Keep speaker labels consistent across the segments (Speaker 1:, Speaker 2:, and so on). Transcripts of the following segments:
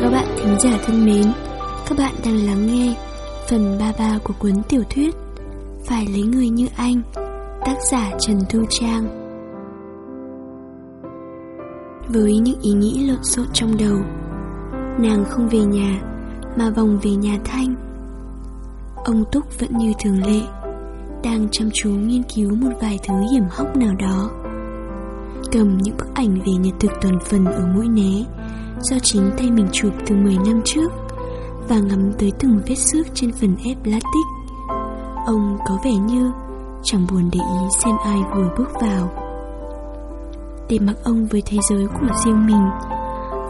Speaker 1: chào các bạn thính giả thân mến. Các bạn đang lắng nghe phần 33 của cuốn tiểu thuyết Phải lấy người như anh, Tác giả Trần Thu Trang. Với những ý nghĩ lộn xộn trong đầu, Nàng không về nhà Mà vòng về nhà Thanh. Ông Túc vẫn như thường lệ, Đang chăm chú nghiên cứu một vài thứ hiểm hóc nào đó. Cầm những bức ảnh về nhật thực toàn phần ở mũi né do chính tay mình chụp từ 10 năm trước và ngắm tới từng vết xước trên phần ép plastic. Ông có vẻ như chẳng buồn để ý xem ai vừa bước vào. Để mặc ông với thế giới của riêng mình,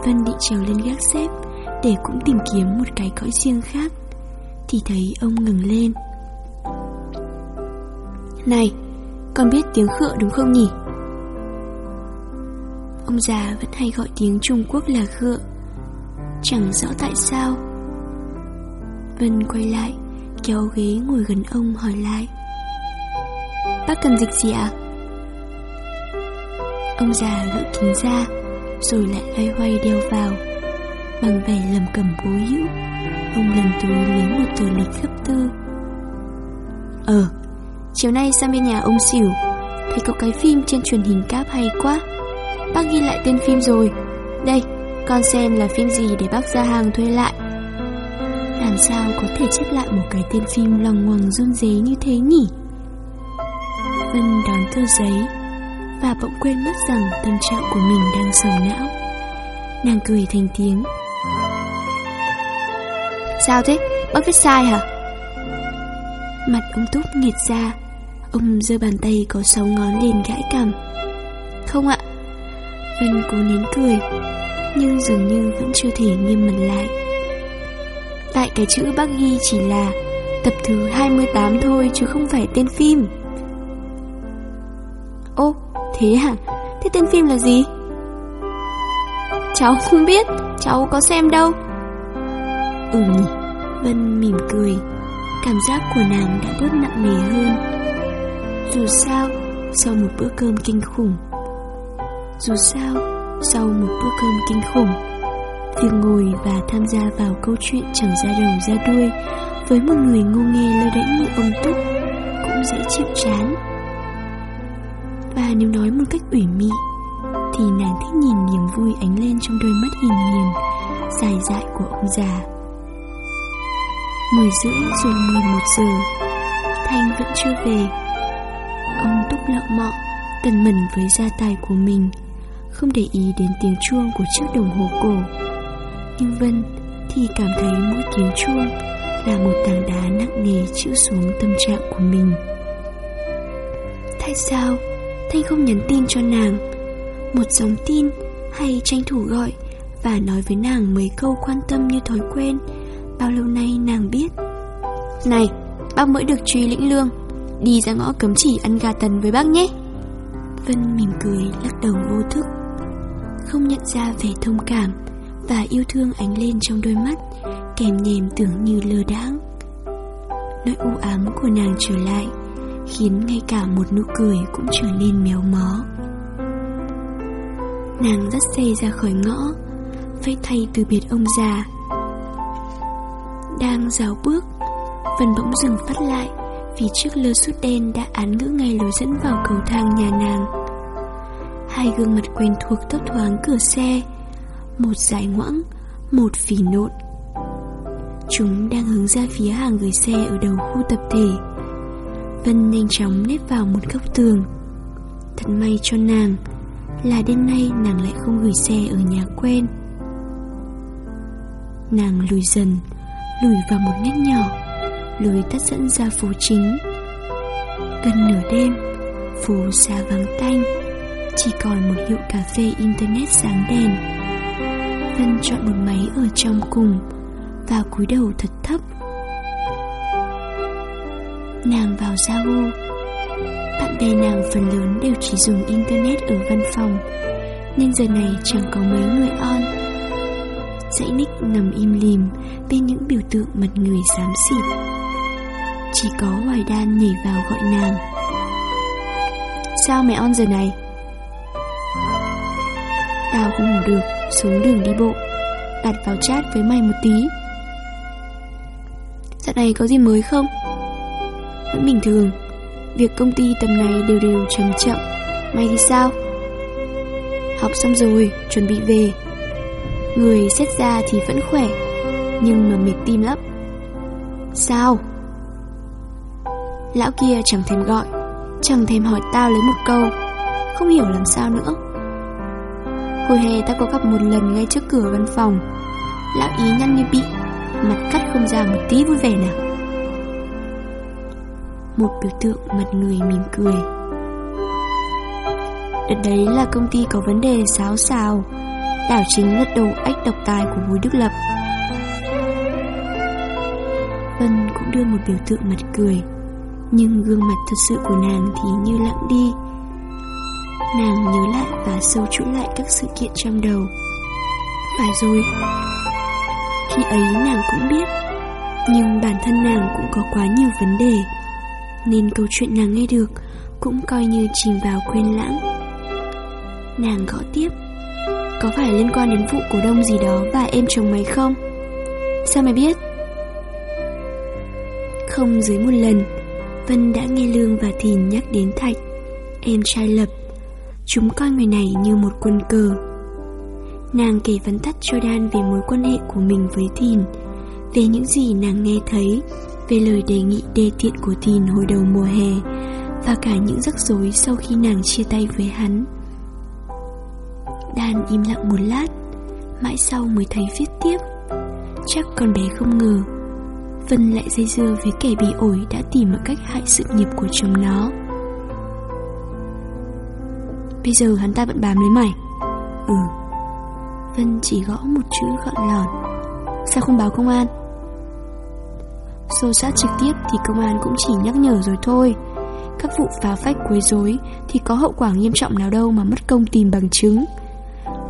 Speaker 1: Vân định trèo lên gác xếp để cũng tìm kiếm một cái cõi riêng khác, thì thấy ông ngừng lên. Này, con biết tiếng khựa đúng không nhỉ? Ông già vẫn hay gọi tiếng Trung Quốc là gựa. Chẳng rõ tại sao. Vân quay lại, Kéo ghế ngồi gần ông hỏi lại. Bác cần dịch gì ạ? Ông già gỡ kính ra, Rồi lại loay hoay đeo vào. Bằng vẻ lầm cầm bố hữu, Ông lần túi lấy một tờ lịch gấp tư Ờ Chiều nay sang bên nhà ông xỉu. Thấy có cái phim trên truyền hình cáp hay quá. Bác ghi lại tên phim rồi. Đây, con xem là phim gì để bác ra hàng thuê lại. Làm sao có thể chép lại một cái tên phim lòng ngoằng run rế như thế nhỉ? Vân đón tờ giấy Và bỗng quên mất rằng tâm trạng của mình đang sầu não. Nàng cười thành tiếng. Sao thế? Bác viết sai hả? Mặt ông Túc nghiệt ra. Ông giơ bàn tay có sáu ngón lên gãi cằm. Không ạ Vân cố nén cười Nhưng dường như vẫn chưa thể nghiêm mặt lại Tại cái chữ bác ghi chỉ là Tập thứ 28 thôi chứ không phải tên phim Ô, thế hả? Thế tên phim là gì? Cháu không biết, cháu có xem đâu Ừ nhỉ Vân mỉm cười Cảm giác của nàng đã bớt nặng nề hơn Dù sao Sau một bữa cơm kinh khủng dù sao, sau một bữa cơm kinh khủng Việc ngồi và tham gia vào câu chuyện chẳng ra đầu ra đuôi Với một người ngu nghê lơ đễnh như ông Túc Cũng dễ chịu chán. Và nếu nói một cách ủy mị Thì nàng thích nhìn niềm vui ánh lên trong đôi mắt hiền hiền Dài dại của ông già. Mười rưỡi rồi mười một giờ Thanh vẫn chưa về. Ông Túc lợ mọ Tần mẩn với gia tài của mình không để ý đến tiếng chuông của chiếc đồng hồ cổ. Nhưng Vân thì cảm thấy mỗi tiếng chuông là một tảng đá nặng nề chịu xuống tâm trạng của mình. Tại sao Thanh không nhắn tin cho nàng Một dòng tin hay tranh thủ gọi Và nói với nàng mấy câu quan tâm như thói quen, Bao lâu nay nàng biết Này, Bác mới được truy lĩnh lương, Đi ra ngõ cấm chỉ ăn gà tần với bác nhé Vân mỉm cười, lắc đầu vô thức không nhận ra vẻ thông cảm và yêu thương ánh lên trong đôi mắt, kèm nhèm tưởng như lơ đãng. Nỗi u ám của nàng trở lại, khiến ngay cả một nụ cười cũng trở nên méo mó. Nàng dắt xe ra khỏi ngõ phải thay từ biệt ông già. Đang rào bước vân bỗng dừng phát lại vì chiếc lơ sút đen đã án ngữ ngay lối dẫn vào cầu thang nhà nàng. Hai gương mặt quen thuộc thấp thoáng cửa xe, Một dài ngoãng, Một phì nộn. Chúng đang hướng ra phía hàng gửi xe Ở đầu khu tập thể. Vân nhanh chóng nếp vào một góc tường. Thật may cho nàng Là đêm nay nàng lại không gửi xe Ở nhà quen. Nàng lùi dần, Lùi vào một ngách nhỏ, Lối tắt dẫn ra phố chính. Gần nửa đêm, Phố xa vắng tanh chỉ còn một hiệu cà phê internet sáng đèn. Vân chọn một máy ở trong cùng Và cúi đầu thật thấp. Nàng vào Zalo. Bạn bè nàng phần lớn đều chỉ dùng internet ở văn phòng Nên giờ này chẳng có mấy người on. Dãy nick nằm im lìm Bên những biểu tượng mặt người xám xịt. Chỉ có Hoài Đan nhảy vào gọi nàng. Sao mẹ on giờ này? Tao không ngủ được Xuống đường đi bộ. Đặt vào chat với mày một tí. Dạo này có gì mới không? Vẫn bình thường. Việc công ty tầm này đều đều chậm chậm Mày thì sao? Học xong rồi, chuẩn bị về. Người xét ra thì vẫn khỏe Nhưng mà mệt tim lắm. Sao? Lão kia chẳng thèm gọi Chẳng thèm hỏi tao lấy một câu. Không hiểu làm sao nữa. Hồi hè ta có gặp một lần ngay trước cửa văn phòng. Lão ý nhăn như bị, Mặt cắt không ra một tí vui vẻ nào. Một biểu tượng mặt người mỉm cười. Đợt đấy là công ty có vấn đề xáo xào. Đảo chính lật đầu ách độc tài của Bùi Đức Lập. Vân cũng đưa một biểu tượng mặt cười, Nhưng gương mặt thật sự của nàng thì như lặng đi. Nàng nhớ lại và sâu chuỗi lại các sự kiện trong đầu. Phải rồi. Khi ấy nàng cũng biết, Nhưng bản thân nàng cũng có quá nhiều vấn đề, Nên câu chuyện nàng nghe được Cũng coi như chìm vào quên lãng. Nàng gõ tiếp, Có phải liên quan đến vụ cổ đông gì đó Và em chồng mày không? Sao mày biết? Không dưới một lần, Vân đã nghe Lương và Thìn nhắc đến Thạch, Em trai Lập Chúng coi người này như một quân cờ. Nàng kể vấn tắt cho Đan về mối quan hệ của mình với Thìn Về những gì nàng nghe thấy, Về lời đề nghị đê tiện của Thìn hồi đầu mùa hè, Và cả những rắc rối sau khi nàng chia tay với hắn. Đan im lặng một lát, Mãi sau mới thấy viết tiếp. Chắc con bé không ngờ, Vân lại dây dưa với kẻ bị ổi đã tìm mọi cách hại sự nghiệp của chồng nó. Bây giờ hắn ta vẫn bám lấy mày. Ừ. Vân chỉ gõ một chữ gọn lòn Sao không báo công an? Xô sát trực tiếp thì công an cũng chỉ nhắc nhở rồi thôi. Các vụ phá phách quấy rối Thì có hậu quả nghiêm trọng nào đâu mà mất công tìm bằng chứng.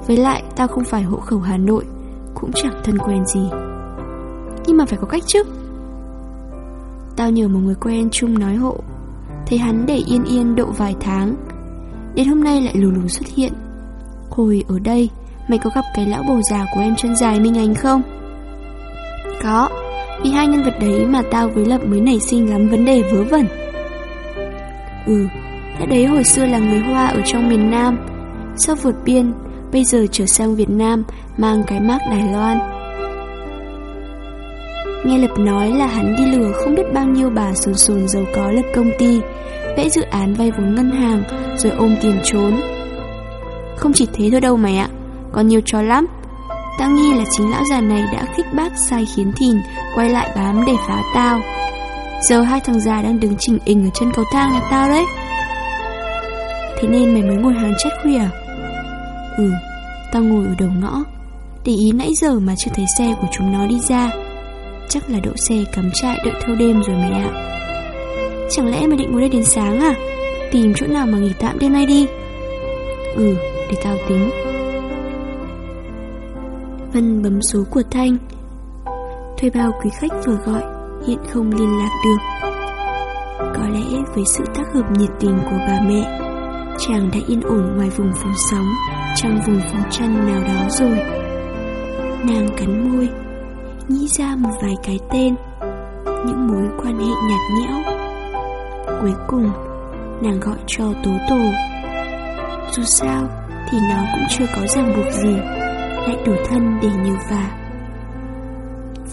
Speaker 1: Với lại, tao không phải hộ khẩu Hà Nội, Cũng chẳng thân quen gì. Nhưng mà phải có cách chứ. Tao nhờ một người quen chung nói hộ. Thấy hắn để yên yên độ vài tháng Đến hôm nay lại lù lù xuất hiện. Hồi ở đây, Mày có gặp cái lão bồ già của em chân dài Minh Anh không? Có. Vì hai nhân vật đấy mà tao với Lập mới nảy sinh lắm vấn đề vớ vẩn. Ừ Đã đấy hồi xưa là người Hoa ở trong miền Nam. Sau vượt biên, Bây giờ trở sang Việt Nam, Mang cái mác Đài Loan. Nghe Lập nói là hắn đi lừa không biết bao nhiêu bà sồn sồn giàu có lập công ty. Vẽ dự án vay vốn ngân hàng Rồi ôm tiền trốn. Không chỉ thế thôi đâu mày ạ, Còn nhiều trò lắm. Tao nghi là chính lão già này đã khích bác sai khiến thìn Quay lại bám để phá tao. Giờ hai thằng già đang đứng chỉnh ình Ở chân cầu thang là tao đấy. Thế nên mày mới ngồi hàng chết khuya à? Ừ Tao ngồi ở đầu ngõ. Để ý nãy giờ mà chưa thấy xe của chúng nó đi ra. Chắc là đỗ xe cắm trại đợi thâu đêm rồi mày ạ. Chẳng lẽ mày định ngồi đây đến sáng à? Tìm chỗ nào mà nghỉ tạm đêm nay đi. Ừ để tao tính. Vân bấm số của Thanh. Thuê bao quý khách vừa gọi, Hiện không liên lạc được. Có lẽ với sự tác hợp nhiệt tình của bà mẹ, Chàng đã yên ổn ngoài vùng phủ sóng, Trong vùng phố chăn nào đó rồi. Nàng cắn môi, nghĩ ra một vài cái tên, những mối quan hệ nhạt nhẽo cuối cùng nàng gọi cho tố tổ. Dù sao thì nó cũng chưa có ràng buộc gì lại đủ thân để nhờ vả.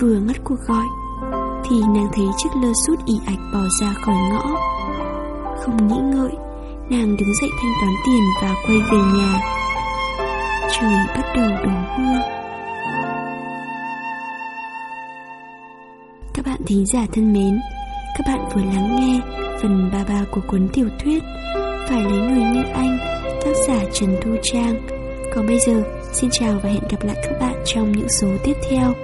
Speaker 1: Vừa ngắt cuộc gọi thì nàng thấy chiếc lơ sút ỉ ạch bỏ ra khỏi ngõ. Không nghĩ ngợi nàng đứng dậy thanh toán tiền và quay về nhà. Trời bắt đầu đổ mưa. Các bạn thính giả thân mến, các bạn vừa lắng nghe phần 33 của cuốn tiểu thuyết Phải lấy người như anh, tác giả Trần Thu Trang. Còn bây giờ, xin chào và hẹn gặp lại các bạn trong những số tiếp theo.